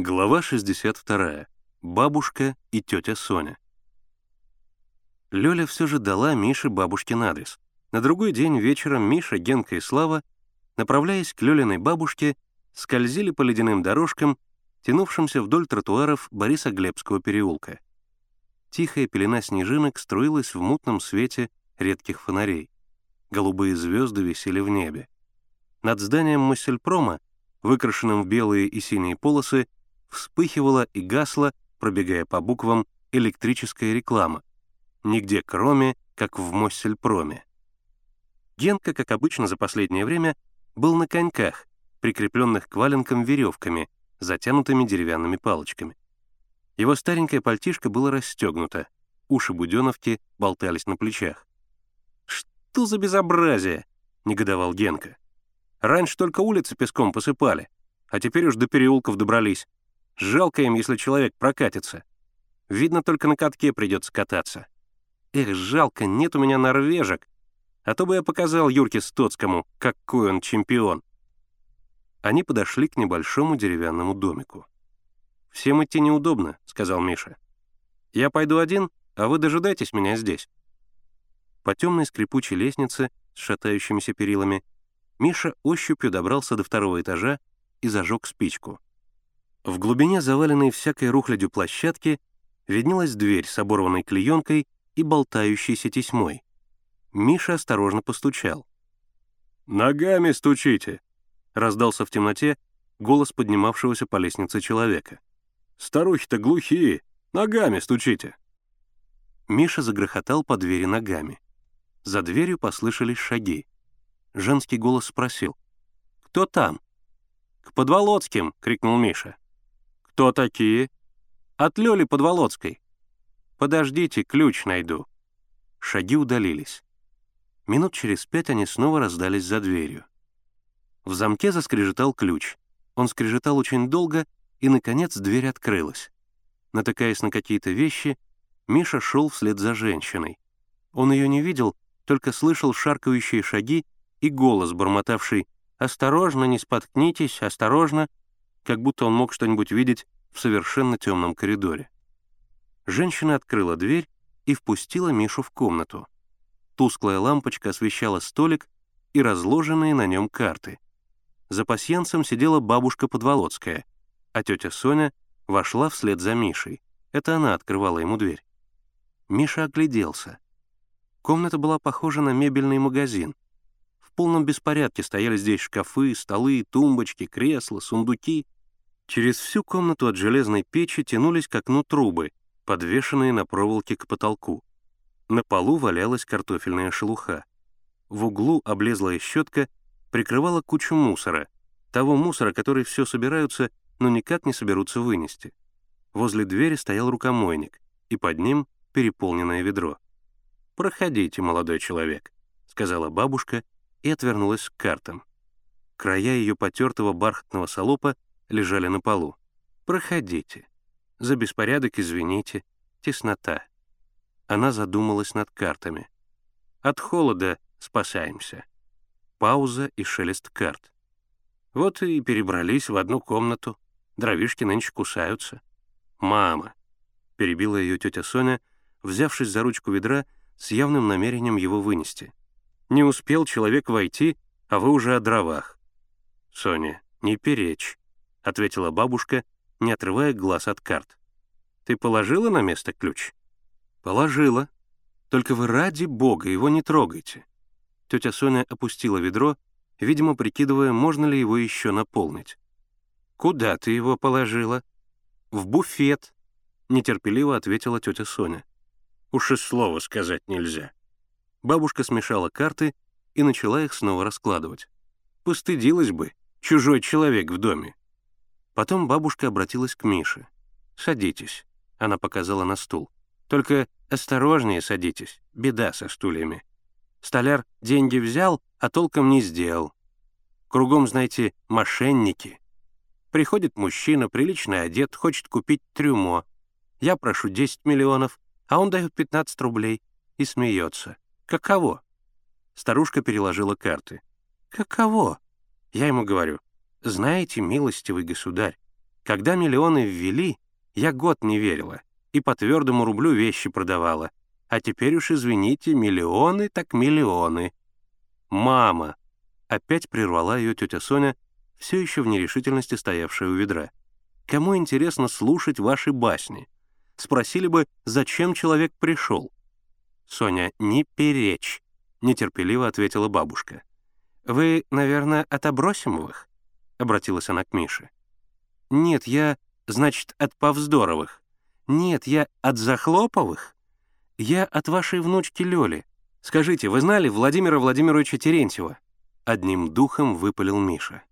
Глава 62. Бабушка и тетя Соня. Лёля все же дала Мише бабушкин адрес. На другой день вечером Миша, Генка и Слава, направляясь к Лёлиной бабушке, скользили по ледяным дорожкам, тянувшимся вдоль тротуаров Бориса Глебского переулка. Тихая пелена снежинок струилась в мутном свете редких фонарей. Голубые звезды висели в небе. Над зданием Моссельпрома, выкрашенным в белые и синие полосы, вспыхивала и гасла, пробегая по буквам, электрическая реклама. Нигде кроме, как в Моссельпроме. Генка, как обычно за последнее время, был на коньках, прикрепленных к валенкам веревками, затянутыми деревянными палочками. Его старенькое пальтишко было расстегнуто, уши буденовки болтались на плечах. «Что за безобразие?» — негодовал Генка. «Раньше только улицы песком посыпали, а теперь уж до переулков добрались. Жалко им, если человек прокатится. Видно, только на катке придется кататься. Эх, жалко, нет у меня норвежек. А то бы я показал Юрке Стоцкому, какой он чемпион. Они подошли к небольшому деревянному домику. «Всем идти неудобно», — сказал Миша. «Я пойду один, а вы дожидайтесь меня здесь». По темной скрипучей лестнице с шатающимися перилами Миша ощупью добрался до второго этажа и зажег спичку. В глубине заваленной всякой рухлядью площадки виднелась дверь с оборванной клеенкой и болтающейся тесьмой. Миша осторожно постучал. «Ногами стучите!» — раздался в темноте голос поднимавшегося по лестнице человека. «Старухи-то глухие! Ногами стучите!» Миша загрохотал по двери ногами. За дверью послышались шаги. Женский голос спросил. «Кто там?» «К Подволоцким!» — крикнул Миша. «Кто такие?» «От Лёли Подволоцкой». «Подождите, ключ найду». Шаги удалились. Минут через пять они снова раздались за дверью. В замке заскрежетал ключ. Он скрежетал очень долго, и, наконец, дверь открылась. Натыкаясь на какие-то вещи, Миша шел вслед за женщиной. Он ее не видел, только слышал шаркающие шаги и голос, бормотавший «Осторожно, не споткнитесь, осторожно!» Как будто он мог что-нибудь видеть в совершенно темном коридоре. Женщина открыла дверь и впустила Мишу в комнату. Тусклая лампочка освещала столик и разложенные на нем карты. За пасьянцем сидела бабушка Подволоцкая, а тетя Соня вошла вслед за Мишей. Это она открывала ему дверь. Миша огляделся. Комната была похожа на мебельный магазин. В полном беспорядке стояли здесь шкафы, столы, тумбочки, кресла, сундуки — Через всю комнату от железной печи тянулись к окну трубы, подвешенные на проволоке к потолку. На полу валялась картофельная шелуха. В углу облезлая щетка прикрывала кучу мусора, того мусора, который все собираются, но никак не соберутся вынести. Возле двери стоял рукомойник, и под ним переполненное ведро. «Проходите, молодой человек», — сказала бабушка и отвернулась к картам. Края ее потертого бархатного салопа лежали на полу. «Проходите. За беспорядок извините. Теснота». Она задумалась над картами. «От холода спасаемся». Пауза и шелест карт. Вот и перебрались в одну комнату. Дровишки нынче кусаются. «Мама!» — перебила ее тетя Соня, взявшись за ручку ведра с явным намерением его вынести. «Не успел человек войти, а вы уже о дровах». «Соня, не перечь. — ответила бабушка, не отрывая глаз от карт. «Ты положила на место ключ?» «Положила. Только вы ради бога его не трогайте». Тетя Соня опустила ведро, видимо, прикидывая, можно ли его еще наполнить. «Куда ты его положила?» «В буфет», — нетерпеливо ответила тетя Соня. «Уж и слова сказать нельзя». Бабушка смешала карты и начала их снова раскладывать. «Постыдилась бы, чужой человек в доме. Потом бабушка обратилась к Мише. «Садитесь», — она показала на стул. «Только осторожнее садитесь, беда со стульями. Столяр деньги взял, а толком не сделал. Кругом, знаете, мошенники. Приходит мужчина, прилично одет, хочет купить трюмо. Я прошу 10 миллионов, а он дает 15 рублей и смеется. Каково?» Старушка переложила карты. «Каково?» Я ему говорю, знаете, милостивый государь, Когда миллионы ввели, я год не верила и по твердому рублю вещи продавала. А теперь уж, извините, миллионы так миллионы. «Мама!» — опять прервала ее тетя Соня, все еще в нерешительности стоявшая у ведра. «Кому интересно слушать ваши басни? Спросили бы, зачем человек пришел?» «Соня, не перечь!» — нетерпеливо ответила бабушка. «Вы, наверное, от Абросимовых?» — обратилась она к Мише. «Нет, я, значит, от Повздоровых. Нет, я от Захлоповых. Я от вашей внучки Лёли. Скажите, вы знали Владимира Владимировича Терентьева?» Одним духом выпалил Миша.